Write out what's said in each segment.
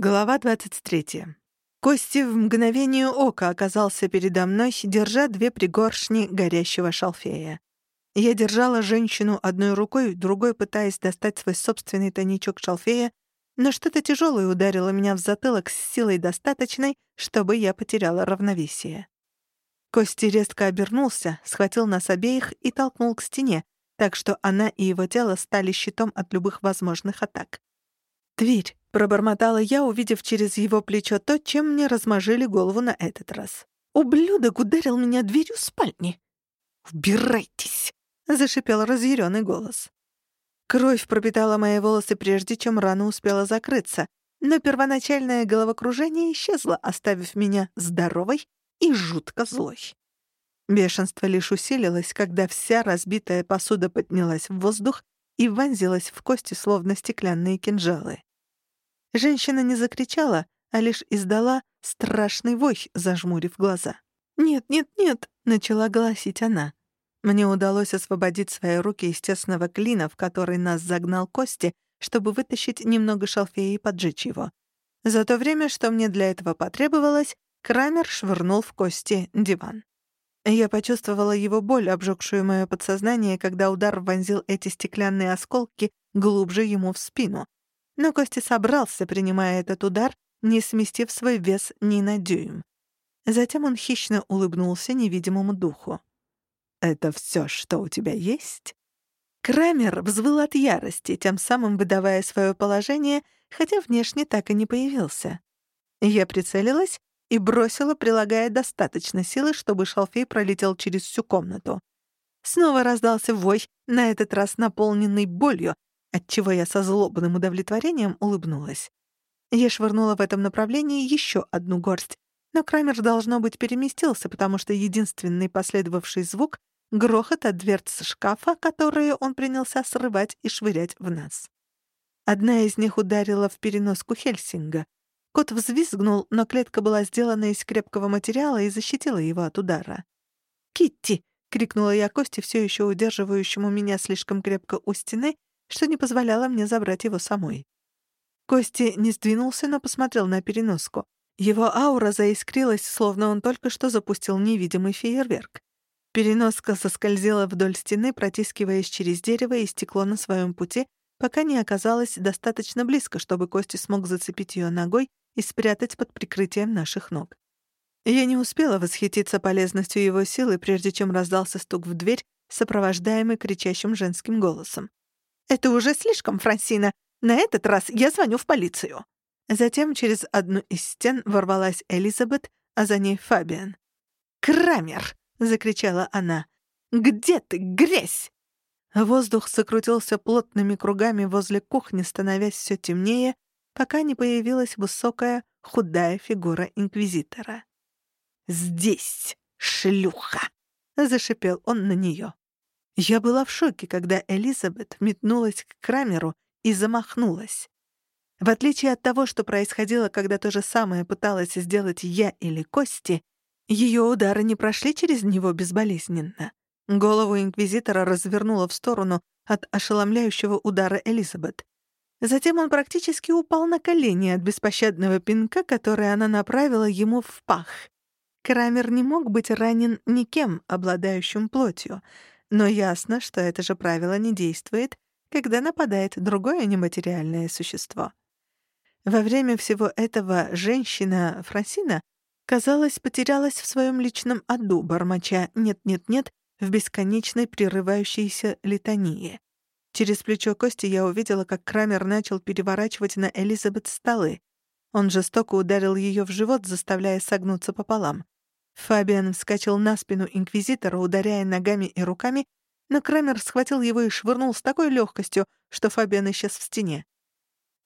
Глава 23. Кости в мгновение ока оказался передо мной, держа две пригоршни горящего шалфея. Я держала женщину одной рукой, другой пытаясь достать свой собственный тайничок шалфея, но что-то тяжелое ударило меня в затылок с силой достаточной, чтобы я потеряла равновесие. Кости резко обернулся, схватил нас обеих и толкнул к стене, так что она и его тело стали щитом от любых возможных атак. Дверь. Пробормотала я, увидев через его плечо то, чем мне размажили голову на этот раз. «Ублюдок ударил меня дверью спальни!» «Убирайтесь!» — зашипел разъярённый голос. Кровь пропитала мои волосы, прежде чем рана успела закрыться, но первоначальное головокружение исчезло, оставив меня здоровой и жутко злой. Бешенство лишь усилилось, когда вся разбитая посуда поднялась в воздух и вонзилась в кости, словно стеклянные кинжалы. Женщина не закричала, а лишь издала страшный вой, зажмурив глаза. «Нет, нет, нет!» — начала голосить она. Мне удалось освободить свои руки из тесного клина, в который нас загнал Кости, чтобы вытащить немного шалфея и поджечь его. За то время, что мне для этого потребовалось, Крамер швырнул в Кости диван. Я почувствовала его боль, обжегшую мое подсознание, когда удар вонзил эти стеклянные осколки глубже ему в спину. Но Костя собрался, принимая этот удар, не сместив свой вес ни на дюйм. Затем он хищно улыбнулся невидимому духу. «Это все, что у тебя есть?» Крамер взвыл от ярости, тем самым выдавая свое положение, хотя внешне так и не появился. Я прицелилась и бросила, прилагая достаточно силы, чтобы шалфей пролетел через всю комнату. Снова раздался вой, на этот раз наполненный болью, отчего я со злобным удовлетворением улыбнулась. Я швырнула в этом направлении еще одну горсть, но Крамер, должно быть, переместился, потому что единственный последовавший звук — грохот от дверц шкафа, которые он принялся срывать и швырять в нас. Одна из них ударила в переноску Хельсинга. Кот взвизгнул, но клетка была сделана из крепкого материала и защитила его от удара. «Китти!» — крикнула я Кости, все еще удерживающему меня слишком крепко у стены, что не позволяло мне забрать его самой. Кости не сдвинулся, но посмотрел на переноску. Его аура заискрилась, словно он только что запустил невидимый фейерверк. Переноска соскользила вдоль стены, протискиваясь через дерево и стекло на своем пути, пока не оказалась достаточно близко, чтобы Кости смог зацепить ее ногой и спрятать под прикрытием наших ног. Я не успела восхититься полезностью его силы, прежде чем раздался стук в дверь, сопровождаемый кричащим женским голосом. «Это уже слишком, Франсина. На этот раз я звоню в полицию». Затем через одну из стен ворвалась Элизабет, а за ней Фабиан. «Крамер!» — закричала она. «Где ты, грязь?» Воздух сокрутился плотными кругами возле кухни, становясь все темнее, пока не появилась высокая, худая фигура инквизитора. «Здесь, шлюха!» — зашипел он на нее. Я была в шоке, когда Элизабет метнулась к Крамеру и замахнулась. В отличие от того, что происходило, когда то же самое пыталась сделать я или Кости, ее удары не прошли через него безболезненно. Голову Инквизитора развернуло в сторону от ошеломляющего удара Элизабет. Затем он практически упал на колени от беспощадного пинка, который она направила ему в пах. Крамер не мог быть ранен никем, обладающим плотью — но ясно, что это же правило не действует, когда нападает другое нематериальное существо. Во время всего этого женщина, Франсина, казалось, потерялась в своем личном аду, бормоча «нет-нет-нет» в бесконечной прерывающейся литании. Через плечо Кости я увидела, как Крамер начал переворачивать на Элизабет столы. Он жестоко ударил ее в живот, заставляя согнуться пополам. Фабиан вскочил на спину инквизитора, ударяя ногами и руками, но Крамер схватил его и швырнул с такой легкостью, что Фабиан исчез в стене.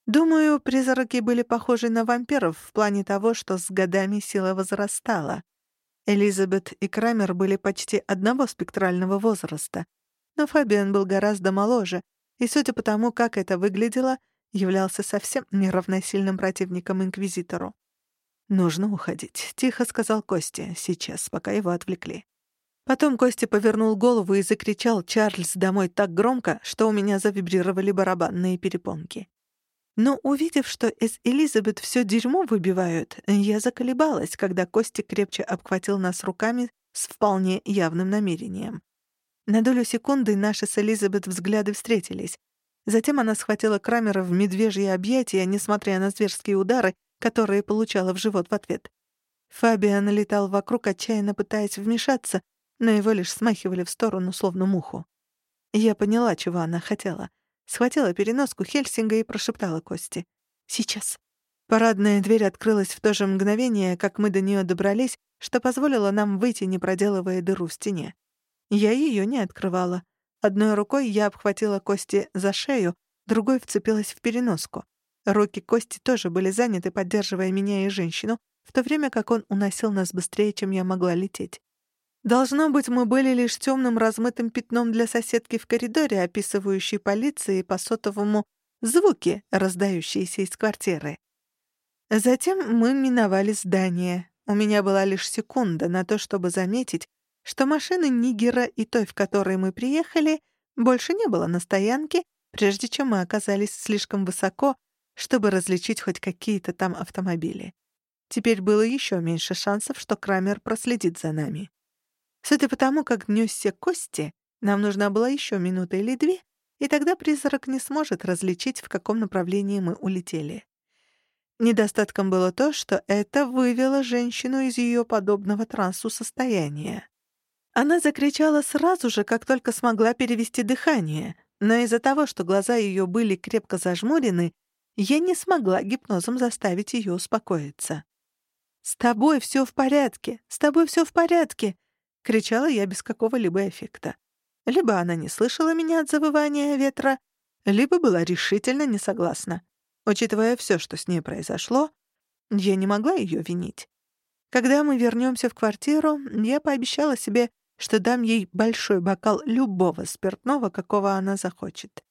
Думаю, призраки были похожи на вампиров в плане того, что с годами сила возрастала. Элизабет и Крамер были почти одного спектрального возраста, но Фабиан был гораздо моложе, и, судя по тому, как это выглядело, являлся совсем неравносильным противником Инквизитору. «Нужно уходить», — тихо сказал Костя, сейчас, пока его отвлекли. Потом Костя повернул голову и закричал «Чарльз, домой!» так громко, что у меня завибрировали барабанные перепонки. Но увидев, что из Элизабет все дерьмо выбивают, я заколебалась, когда Костя крепче обхватил нас руками с вполне явным намерением. На долю секунды наши с Элизабет взгляды встретились. Затем она схватила Крамера в медвежье объятия, несмотря на зверские удары, которые получала в живот в ответ. Фабиан летал вокруг, отчаянно пытаясь вмешаться, но его лишь смахивали в сторону, словно муху. Я поняла, чего она хотела. Схватила переноску Хельсинга и прошептала Кости. «Сейчас». Парадная дверь открылась в то же мгновение, как мы до нее добрались, что позволило нам выйти, не проделывая дыру в стене. Я ее не открывала. Одной рукой я обхватила Кости за шею, другой вцепилась в переноску. Руки Кости тоже были заняты, поддерживая меня и женщину, в то время как он уносил нас быстрее, чем я могла лететь. Должно быть, мы были лишь темным размытым пятном для соседки в коридоре, описывающей полиции по сотовому звуки, раздающиеся из квартиры. Затем мы миновали здание. У меня была лишь секунда на то, чтобы заметить, что машины Нигера и той, в которой мы приехали, больше не было на стоянке, прежде чем мы оказались слишком высоко, чтобы различить хоть какие-то там автомобили. Теперь было еще меньше шансов, что Крамер проследит за нами. Судя по тому, как нёсся Кости, нам нужна была еще минута или две, и тогда призрак не сможет различить, в каком направлении мы улетели. Недостатком было то, что это вывело женщину из ее подобного трансу состояния. Она закричала сразу же, как только смогла перевести дыхание, но из-за того, что глаза ее были крепко зажмурены, я не смогла гипнозом заставить ее успокоиться. «С тобой все в порядке! С тобой все в порядке!» — кричала я без какого-либо эффекта. Либо она не слышала меня от завывания ветра, либо была решительно не согласна. Учитывая все, что с ней произошло, я не могла ее винить. Когда мы вернемся в квартиру, я пообещала себе, что дам ей большой бокал любого спиртного, какого она захочет.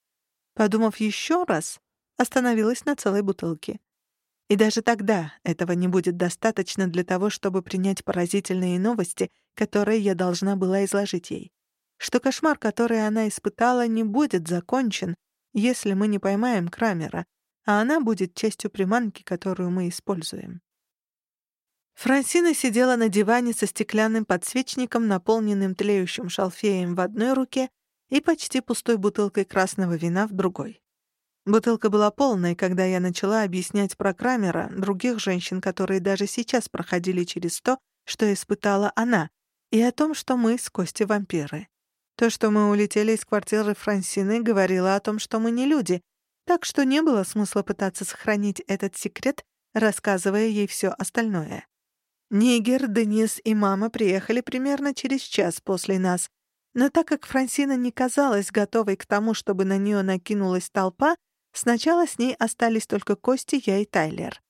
Подумав еще раз, остановилась на целой бутылке. И даже тогда этого не будет достаточно для того, чтобы принять поразительные новости, которые я должна была изложить ей. Что кошмар, который она испытала, не будет закончен, если мы не поймаем Крамера, а она будет частью приманки, которую мы используем. Франсина сидела на диване со стеклянным подсвечником, наполненным тлеющим шалфеем в одной руке и почти пустой бутылкой красного вина в другой. Бутылка была полной, когда я начала объяснять про Крамера, других женщин, которые даже сейчас проходили через то, что испытала она, и о том, что мы с Костей вампиры. То, что мы улетели из квартиры Франсины, говорило о том, что мы не люди, так что не было смысла пытаться сохранить этот секрет, рассказывая ей все остальное. Нигер, Денис и мама приехали примерно через час после нас, но так как Франсина не казалась готовой к тому, чтобы на нее накинулась толпа, Сначала с ней остались только Кости, я и Тайлер.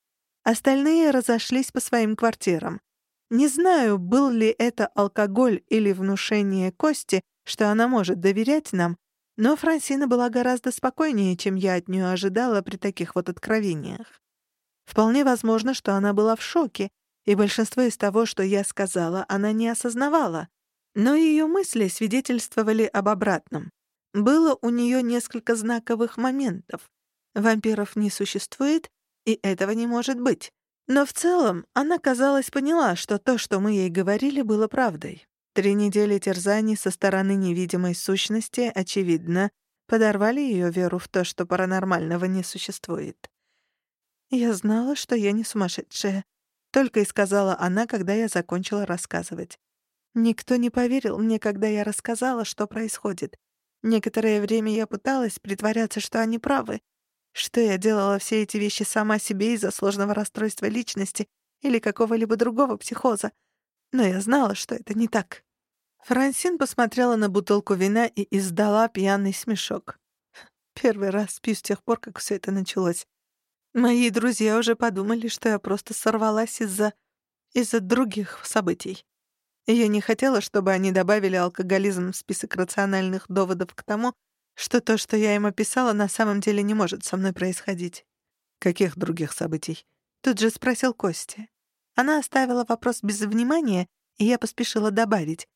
Остальные разошлись по своим квартирам. Не знаю, был ли это алкоголь или внушение Кости, что она может доверять нам, но Франсина была гораздо спокойнее, чем я от нее ожидала при таких вот откровениях. Вполне возможно, что она была в шоке, и большинство из того, что я сказала, она не осознавала. Но ее мысли свидетельствовали об обратном. Было у нее несколько знаковых моментов. Вампиров не существует, и этого не может быть. Но в целом она, казалось, поняла, что то, что мы ей говорили, было правдой. Три недели терзаний со стороны невидимой сущности, очевидно, подорвали ее веру в то, что паранормального не существует. «Я знала, что я не сумасшедшая», — только и сказала она, когда я закончила рассказывать. Никто не поверил мне, когда я рассказала, что происходит. Некоторое время я пыталась притворяться, что они правы, что я делала все эти вещи сама себе из-за сложного расстройства личности или какого-либо другого психоза. Но я знала, что это не так. Франсин посмотрела на бутылку вина и издала пьяный смешок. Первый раз пью с тех пор, как все это началось. Мои друзья уже подумали, что я просто сорвалась из-за... из-за других событий. Я не хотела, чтобы они добавили алкоголизм в список рациональных доводов к тому, что то, что я им описала, на самом деле не может со мной происходить. «Каких других событий?» Тут же спросил Костя. Она оставила вопрос без внимания, и я поспешила добавить.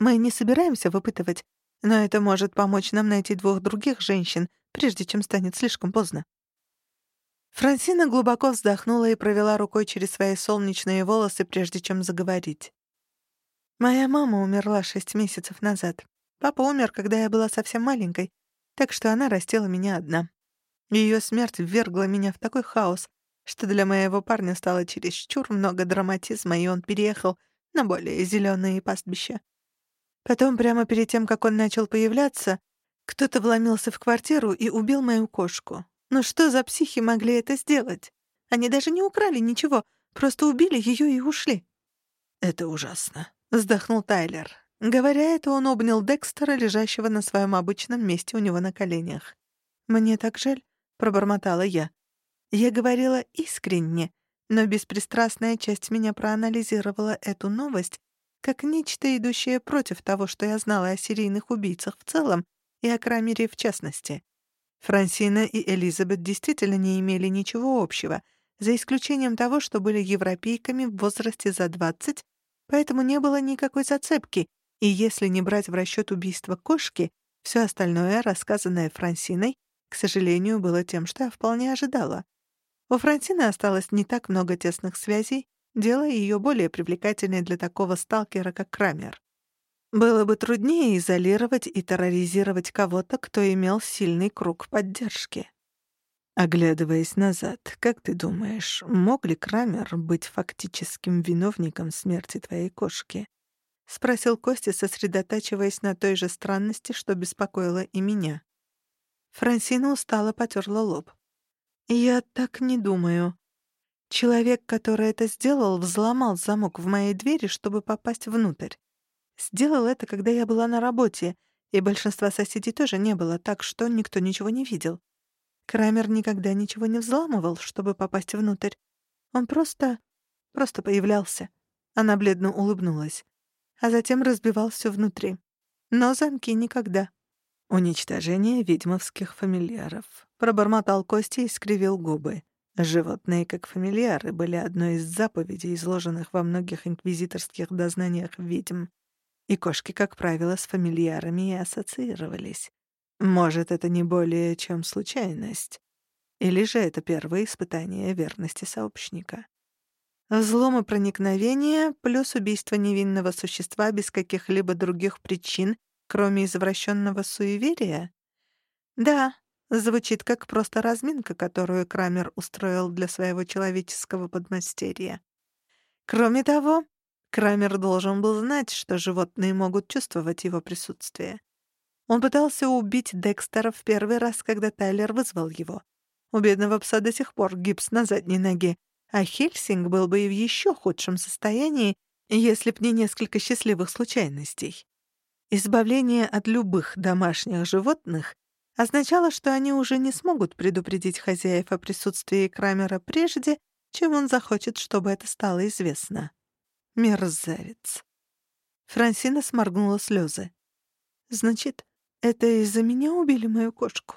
«Мы не собираемся выпытывать, но это может помочь нам найти двух других женщин, прежде чем станет слишком поздно». Франсина глубоко вздохнула и провела рукой через свои солнечные волосы, прежде чем заговорить. «Моя мама умерла шесть месяцев назад. Папа умер, когда я была совсем маленькой, так что она растила меня одна. Ее смерть ввергла меня в такой хаос, что для моего парня стало чересчур много драматизма, и он переехал на более зеленые пастбища. Потом, прямо перед тем, как он начал появляться, кто-то вломился в квартиру и убил мою кошку. Но что за психи могли это сделать? Они даже не украли ничего, просто убили ее и ушли. «Это ужасно», — вздохнул Тайлер. Говоря это, он обнял Декстера, лежащего на своем обычном месте у него на коленях. «Мне так жаль», — пробормотала я. Я говорила искренне, но беспристрастная часть меня проанализировала эту новость как нечто, идущее против того, что я знала о серийных убийцах в целом и о Крамере в частности. Франсина и Элизабет действительно не имели ничего общего, за исключением того, что были европейками в возрасте за 20, поэтому не было никакой зацепки, и если не брать в расчет убийство кошки, все остальное, рассказанное Франсиной, к сожалению, было тем, что я вполне ожидала. У Франсины осталось не так много тесных связей, делая ее более привлекательной для такого сталкера, как Крамер. Было бы труднее изолировать и терроризировать кого-то, кто имел сильный круг поддержки. Оглядываясь назад, как ты думаешь, мог ли Крамер быть фактическим виновником смерти твоей кошки? — спросил Костя, сосредотачиваясь на той же странности, что беспокоило и меня. Франсина устало потерла лоб. «Я так не думаю. Человек, который это сделал, взломал замок в моей двери, чтобы попасть внутрь. Сделал это, когда я была на работе, и большинства соседей тоже не было, так что никто ничего не видел. Крамер никогда ничего не взламывал, чтобы попасть внутрь. Он просто... просто появлялся. Она бледно улыбнулась. А затем разбивал все внутри. Но замки никогда. «Уничтожение ведьмовских фамильяров», — пробормотал Костя и скривил губы. Животные, как фамильяры, были одной из заповедей, изложенных во многих инквизиторских дознаниях ведьм и кошки, как правило, с фамильярами и ассоциировались. Может, это не более чем случайность? Или же это первое испытание верности сообщника? Взлом и проникновение плюс убийство невинного существа без каких-либо других причин, кроме извращенного суеверия? Да, звучит как просто разминка, которую Крамер устроил для своего человеческого подмастерья. Кроме того, Крамер должен был знать, что животные могут чувствовать его присутствие. Он пытался убить Декстера в первый раз, когда Тайлер вызвал его. У бедного пса до сих пор гипс на задней ноге, а Хельсинг был бы и в еще худшем состоянии, если б не несколько счастливых случайностей. Избавление от любых домашних животных означало, что они уже не смогут предупредить хозяев о присутствии Крамера прежде, чем он захочет, чтобы это стало известно. Мерзавец. Франсина сморгнула слезы. «Значит, это из-за меня убили мою кошку?»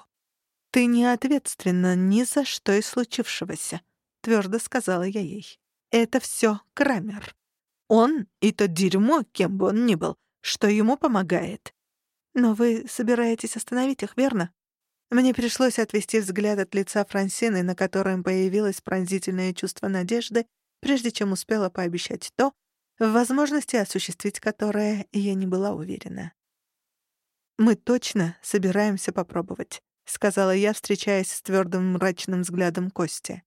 «Ты не ответственна ни за что из случившегося», — твердо сказала я ей. «Это все Крамер. Он и то дерьмо, кем бы он ни был, что ему помогает. Но вы собираетесь остановить их, верно?» Мне пришлось отвести взгляд от лица Франсины, на котором появилось пронзительное чувство надежды, прежде чем успела пообещать то, в возможности осуществить которое я не была уверена. «Мы точно собираемся попробовать», — сказала я, встречаясь с твердым мрачным взглядом Кости.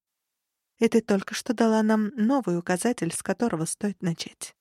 «И ты только что дала нам новый указатель, с которого стоит начать».